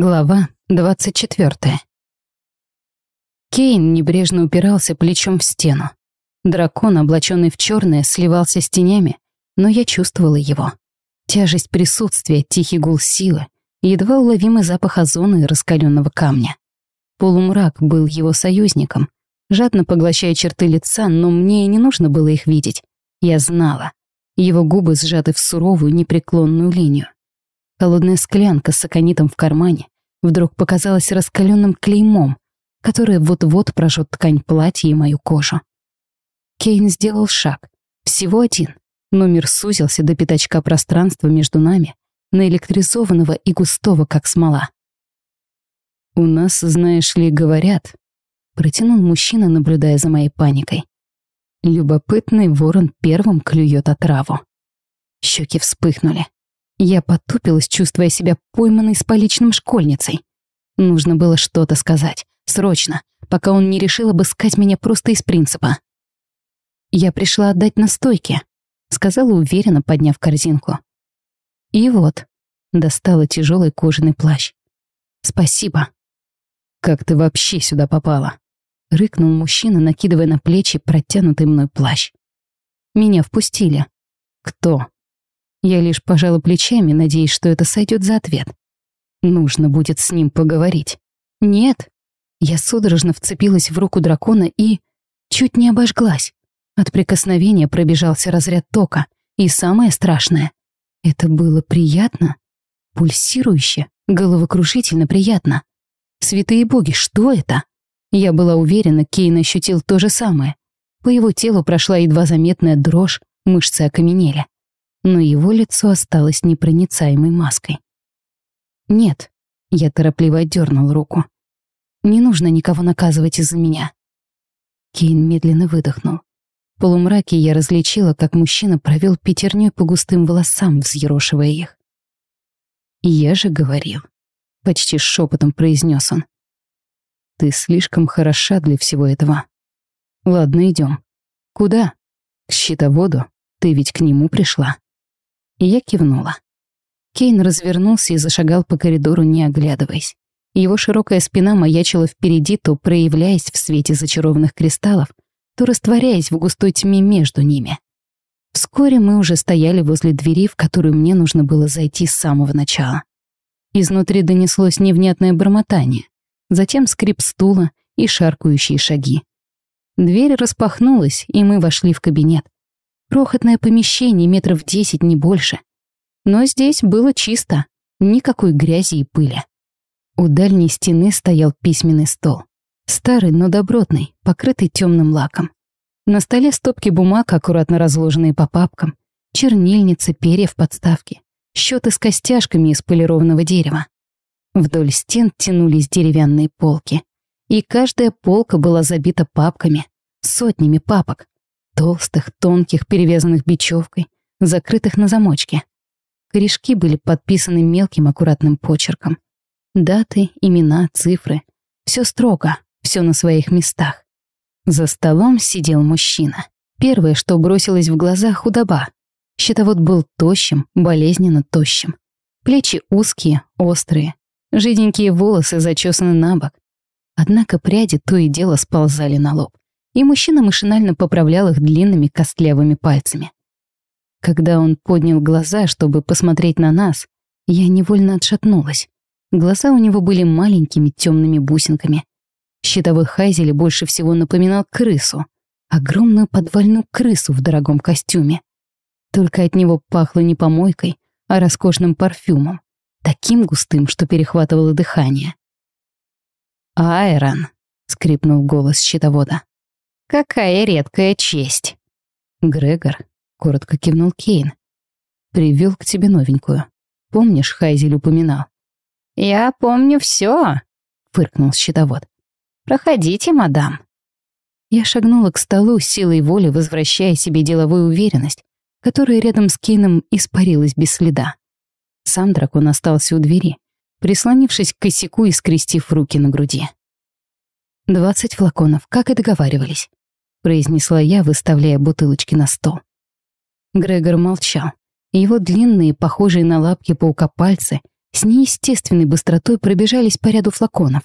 Глава 24. Кейн небрежно упирался плечом в стену. Дракон, облаченный в черное, сливался с тенями, но я чувствовала его. Тяжесть присутствия, тихий гул силы, едва уловимый запах озона и раскаленного камня. Полумрак был его союзником, жадно поглощая черты лица, но мне не нужно было их видеть. Я знала. Его губы сжаты в суровую, непреклонную линию. Холодная склянка с аконитом в кармане вдруг показалась раскаленным клеймом, которое вот-вот прожжет ткань платья и мою кожу. Кейн сделал шаг, всего один, но мир сузился до пятачка пространства между нами, наэлектризованного и густого, как смола. «У нас, знаешь ли, говорят», — протянул мужчина, наблюдая за моей паникой. «Любопытный ворон первым клюет отраву». Щеки вспыхнули. Я потупилась, чувствуя себя пойманной с поличным школьницей. Нужно было что-то сказать. Срочно, пока он не решил обыскать меня просто из принципа. «Я пришла отдать настойки», — сказала уверенно, подняв корзинку. И вот, достала тяжелый кожаный плащ. «Спасибо». «Как ты вообще сюда попала?» — рыкнул мужчина, накидывая на плечи протянутый мной плащ. «Меня впустили». «Кто?» Я лишь пожала плечами, надеясь, что это сойдет за ответ. Нужно будет с ним поговорить. Нет. Я судорожно вцепилась в руку дракона и... чуть не обожглась. От прикосновения пробежался разряд тока. И самое страшное — это было приятно, пульсирующе, головокрушительно приятно. Святые боги, что это? Я была уверена, Кейн ощутил то же самое. По его телу прошла едва заметная дрожь, мышцы окаменели но его лицо осталось непроницаемой маской. «Нет», — я торопливо отдернул руку. «Не нужно никого наказывать из-за меня». Кейн медленно выдохнул. В полумраке я различила, как мужчина провел пятерней по густым волосам, взъерошивая их. «Я же говорил», — почти шепотом произнес он. «Ты слишком хороша для всего этого. Ладно, идем. Куда? К щитоводу? Ты ведь к нему пришла». И я кивнула. Кейн развернулся и зашагал по коридору, не оглядываясь. Его широкая спина маячила впереди, то проявляясь в свете зачарованных кристаллов, то растворяясь в густой тьме между ними. Вскоре мы уже стояли возле двери, в которую мне нужно было зайти с самого начала. Изнутри донеслось невнятное бормотание, затем скрип стула и шаркающие шаги. Дверь распахнулась, и мы вошли в кабинет. Крохотное помещение метров десять, не больше. Но здесь было чисто, никакой грязи и пыли. У дальней стены стоял письменный стол. Старый, но добротный, покрытый темным лаком. На столе стопки бумаг, аккуратно разложенные по папкам, чернильницы, перья в подставке, счеты с костяшками из полированного дерева. Вдоль стен тянулись деревянные полки. И каждая полка была забита папками, сотнями папок, Толстых, тонких, перевязанных бечевкой, закрытых на замочке. Корешки были подписаны мелким аккуратным почерком. Даты, имена, цифры. Все строго, все на своих местах. За столом сидел мужчина. Первое, что бросилось в глаза — худоба. Щитовод был тощим, болезненно тощим. Плечи узкие, острые. Жиденькие волосы зачесаны на бок. Однако пряди то и дело сползали на лоб и мужчина машинально поправлял их длинными костлявыми пальцами. Когда он поднял глаза, чтобы посмотреть на нас, я невольно отшатнулась. Глаза у него были маленькими темными бусинками. Щитовой Хайзель больше всего напоминал крысу. Огромную подвальную крысу в дорогом костюме. Только от него пахло не помойкой, а роскошным парфюмом. Таким густым, что перехватывало дыхание. «Айрон», — скрипнул голос щитовода. Какая редкая честь. Грегор, коротко кивнул Кейн. Привел к тебе новенькую. Помнишь, Хайзель упоминал? Я помню все, фыркнул щитовод. Проходите, мадам. Я шагнула к столу силой воли, возвращая себе деловую уверенность, которая рядом с Кейном испарилась без следа. Сам дракон остался у двери, прислонившись к косяку и скрестив руки на груди. «Двадцать флаконов, как и договаривались произнесла я, выставляя бутылочки на стол. Грегор молчал. Его длинные, похожие на лапки паука пальцы с неестественной быстротой пробежались по ряду флаконов.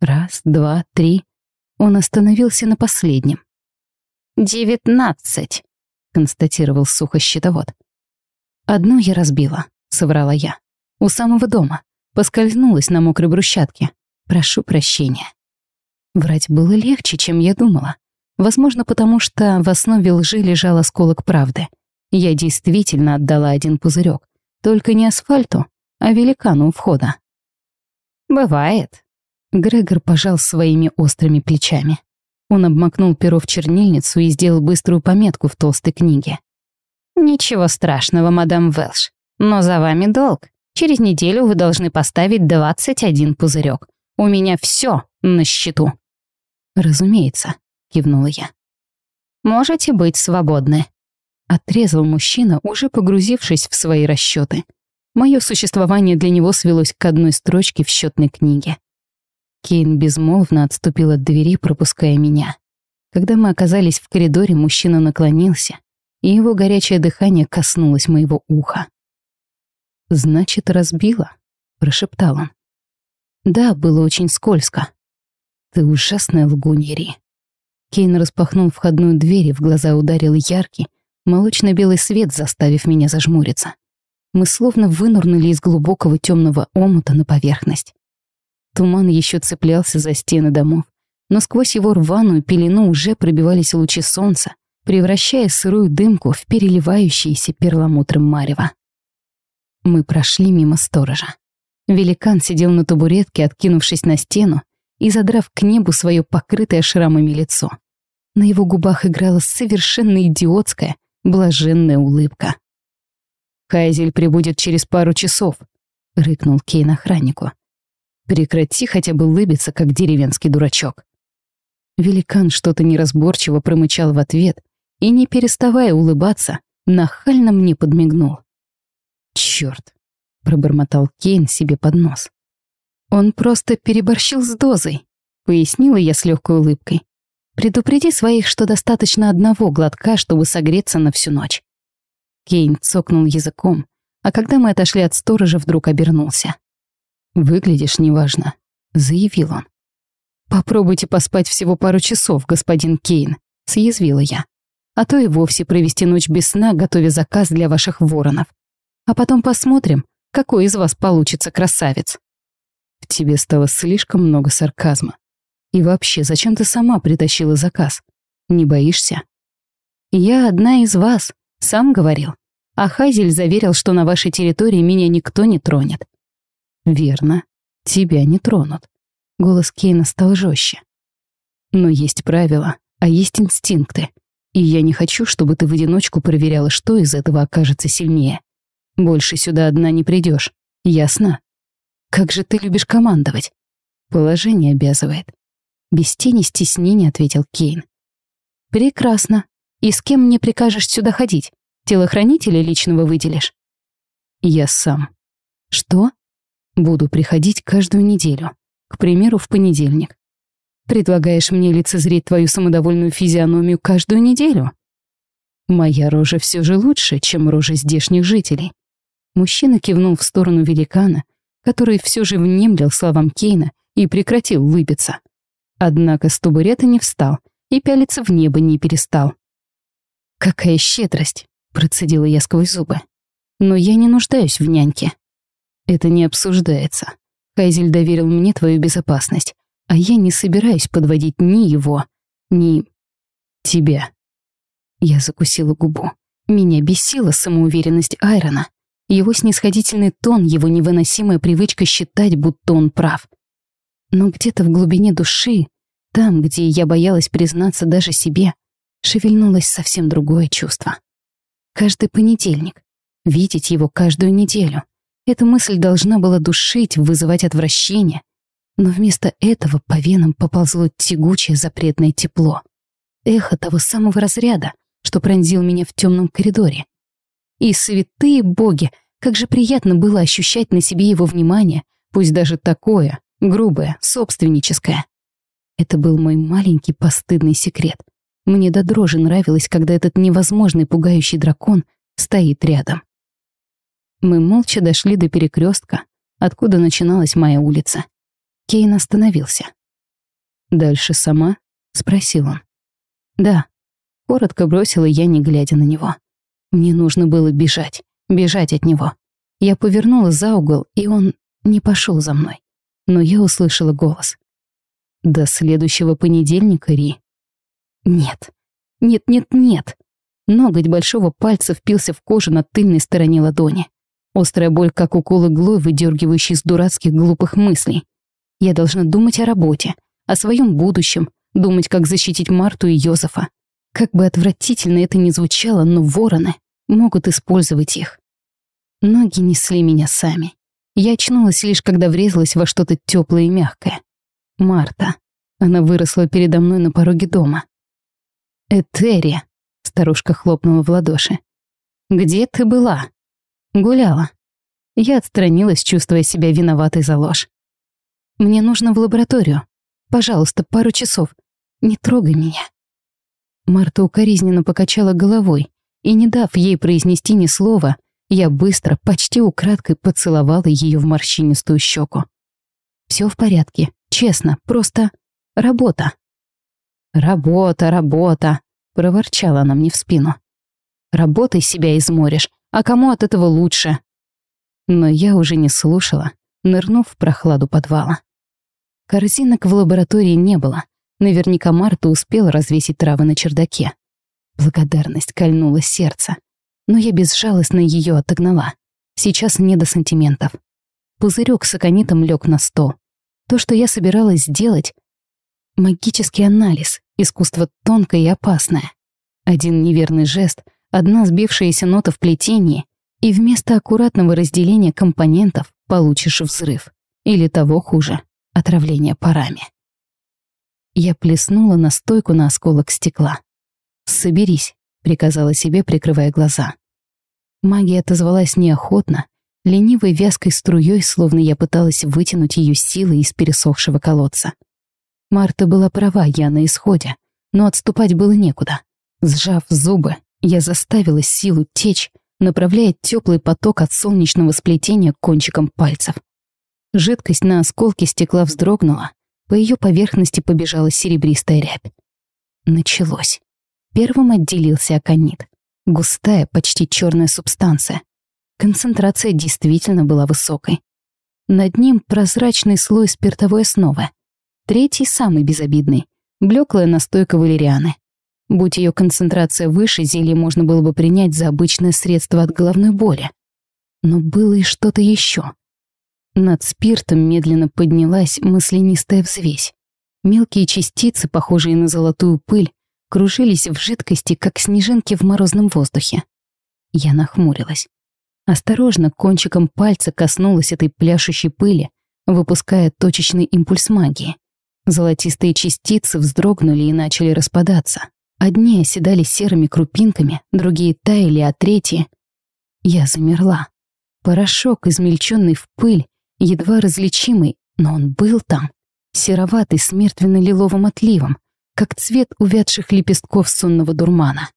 Раз, два, три. Он остановился на последнем. «Девятнадцать», — констатировал сухо счетовод. «Одну я разбила», — соврала я. «У самого дома. Поскользнулась на мокрой брусчатке. Прошу прощения». Врать было легче, чем я думала. Возможно, потому что в основе лжи лежал осколок правды. Я действительно отдала один пузырек, только не асфальту, а великану у входа. «Бывает». Грегор пожал своими острыми плечами. Он обмакнул перо в чернильницу и сделал быструю пометку в толстой книге. «Ничего страшного, мадам Велш, но за вами долг. Через неделю вы должны поставить 21 пузырек. У меня все на счету». «Разумеется», — кивнула я. «Можете быть свободны», — отрезал мужчина, уже погрузившись в свои расчеты. Мое существование для него свелось к одной строчке в счетной книге. Кейн безмолвно отступил от двери, пропуская меня. Когда мы оказались в коридоре, мужчина наклонился, и его горячее дыхание коснулось моего уха. «Значит, разбила?» — прошептал он. «Да, было очень скользко». «Ты ужасная лгунья, Ри». Кейн распахнул входную дверь, и в глаза ударил яркий, молочно-белый свет, заставив меня зажмуриться. Мы словно вынурнули из глубокого темного омута на поверхность. Туман еще цеплялся за стены домов, но сквозь его рваную пелену уже пробивались лучи солнца, превращая сырую дымку в переливающиеся перламутром марево. Мы прошли мимо сторожа. Великан сидел на табуретке, откинувшись на стену и задрав к небу свое покрытое шрамами лицо. На его губах играла совершенно идиотская, блаженная улыбка. «Хайзель прибудет через пару часов», — рыкнул Кейн охраннику. «Прекрати хотя бы улыбиться, как деревенский дурачок». Великан что-то неразборчиво промычал в ответ и, не переставая улыбаться, нахально мне подмигнул. «Чёрт!» — пробормотал Кейн себе под нос. «Он просто переборщил с дозой», — пояснила я с легкой улыбкой. «Предупреди своих, что достаточно одного глотка, чтобы согреться на всю ночь. Кейн цокнул языком, а когда мы отошли от сторожа, вдруг обернулся. «Выглядишь неважно», — заявил он. «Попробуйте поспать всего пару часов, господин Кейн», — съязвила я. «А то и вовсе провести ночь без сна, готовя заказ для ваших воронов. А потом посмотрим, какой из вас получится красавец». В тебе стало слишком много сарказма. И вообще, зачем ты сама притащила заказ? Не боишься? Я одна из вас, сам говорил. А Хазель заверил, что на вашей территории меня никто не тронет. Верно, тебя не тронут. Голос Кейна стал жестче. Но есть правила, а есть инстинкты. И я не хочу, чтобы ты в одиночку проверяла, что из этого окажется сильнее. Больше сюда одна не придешь. Ясно? Как же ты любишь командовать? Положение обязывает. Без тени стеснения ответил Кейн. Прекрасно. И с кем мне прикажешь сюда ходить? Телохранителя личного выделишь? Я сам. Что? Буду приходить каждую неделю. К примеру, в понедельник. Предлагаешь мне лицезреть твою самодовольную физиономию каждую неделю? Моя рожа все же лучше, чем рожа здешних жителей. Мужчина кивнул в сторону великана, который все же внемлил словам Кейна и прекратил улыбиться. Однако с табурета не встал и пялиться в небо не перестал. «Какая щедрость!» — процедила я сквозь зубы. «Но я не нуждаюсь в няньке». «Это не обсуждается. Хайзель доверил мне твою безопасность, а я не собираюсь подводить ни его, ни... тебя». Я закусила губу. Меня бесила самоуверенность Айрона. Его снисходительный тон, его невыносимая привычка считать, будто он прав. Но где-то в глубине души, там, где я боялась признаться даже себе, шевельнулось совсем другое чувство. Каждый понедельник. Видеть его каждую неделю. Эта мысль должна была душить, вызывать отвращение. Но вместо этого по венам поползло тягучее запретное тепло. Эхо того самого разряда, что пронзил меня в темном коридоре. И святые боги, как же приятно было ощущать на себе его внимание, пусть даже такое, грубое, собственническое. Это был мой маленький постыдный секрет — мне до дрожи нравилось, когда этот невозможный пугающий дракон стоит рядом. Мы молча дошли до перекрестка, откуда начиналась моя улица. Кейн остановился. «Дальше сама?» — спросил он. «Да», — коротко бросила я, не глядя на него. Мне нужно было бежать, бежать от него. Я повернула за угол, и он не пошел за мной. Но я услышала голос. «До следующего понедельника, Ри». «Нет, нет, нет, нет». Ноготь большого пальца впился в кожу на тыльной стороне ладони. Острая боль, как укол иглой, выдергивающий из дурацких глупых мыслей. Я должна думать о работе, о своем будущем, думать, как защитить Марту и Йозефа. Как бы отвратительно это ни звучало, но вороны могут использовать их. Ноги несли меня сами. Я очнулась лишь, когда врезалась во что-то теплое и мягкое. Марта. Она выросла передо мной на пороге дома. «Этери», — старушка хлопнула в ладоши. «Где ты была?» «Гуляла». Я отстранилась, чувствуя себя виноватой за ложь. «Мне нужно в лабораторию. Пожалуйста, пару часов. Не трогай меня». Марта укоризненно покачала головой, и, не дав ей произнести ни слова, я быстро, почти украдкой поцеловала ее в морщинистую щеку. Все в порядке, честно, просто работа. «Работа, работа», — проворчала она мне в спину. «Работай себя изморишь, а кому от этого лучше?» Но я уже не слушала, нырнув в прохладу подвала. Корзинок в лаборатории не было, Наверняка Марта успела развесить травы на чердаке. Благодарность кольнула сердце. Но я безжалостно ее отогнала. Сейчас не до сантиментов. Пузырек с аконитом лег на стол. То, что я собиралась сделать — магический анализ, искусство тонкое и опасное. Один неверный жест, одна сбившаяся нота в плетении, и вместо аккуратного разделения компонентов получишь взрыв. Или того хуже — отравление парами. Я плеснула настойку на осколок стекла. «Соберись», — приказала себе, прикрывая глаза. Магия отозвалась неохотно, ленивой вязкой струей, словно я пыталась вытянуть ее силой из пересохшего колодца. Марта была права, я на исходе, но отступать было некуда. Сжав зубы, я заставила силу течь, направляя теплый поток от солнечного сплетения кончиком пальцев. Жидкость на осколке стекла вздрогнула, по ее поверхности побежала серебристая рябь. Началось. Первым отделился аконит. Густая, почти черная субстанция. Концентрация действительно была высокой. Над ним прозрачный слой спиртовой основы. Третий, самый безобидный, блеклая настойка валерианы. Будь ее концентрация выше, зелье можно было бы принять за обычное средство от головной боли. Но было и что-то еще. Над спиртом медленно поднялась мысленистая взвесь. Мелкие частицы, похожие на золотую пыль, кружились в жидкости, как снежинки в морозном воздухе. Я нахмурилась. Осторожно, кончиком пальца коснулась этой пляшущей пыли, выпуская точечный импульс магии. Золотистые частицы вздрогнули и начали распадаться. Одни оседали серыми крупинками, другие таяли, а третьи... Я замерла. Порошок, измельченный в пыль, едва различимый, но он был там, сероватый с мертвенно-лиловым отливом, как цвет увядших лепестков сонного дурмана.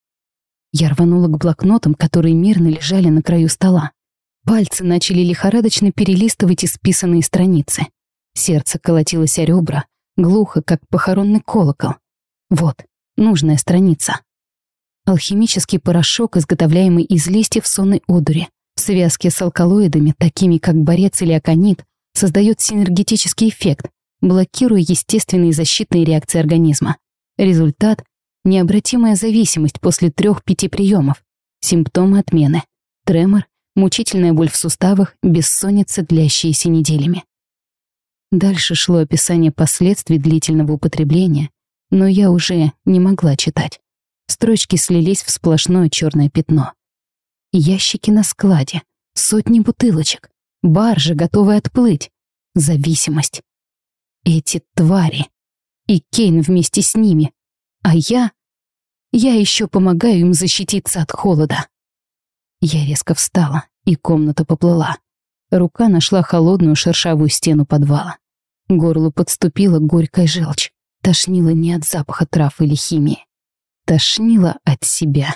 Я рванула к блокнотам, которые мирно лежали на краю стола. Пальцы начали лихорадочно перелистывать исписанные страницы. Сердце колотилось о ребра, глухо, как похоронный колокол. Вот, нужная страница. Алхимический порошок, изготовляемый из листьев сонной одури, связке с алкалоидами, такими как борец или аконит, создает синергетический эффект, блокируя естественные защитные реакции организма. Результат — необратимая зависимость после трех-пяти приемов, симптомы отмены, тремор, мучительная боль в суставах, бессонница, длящиеся неделями. Дальше шло описание последствий длительного употребления, но я уже не могла читать. Строчки слились в сплошное черное пятно. Ящики на складе, сотни бутылочек, баржа, готовая отплыть. Зависимость. Эти твари. И Кейн вместе с ними. А я... Я еще помогаю им защититься от холода. Я резко встала, и комната поплыла. Рука нашла холодную шершавую стену подвала. Горло подступила горькая желчь. Тошнило не от запаха трав или химии. Тошнило от себя.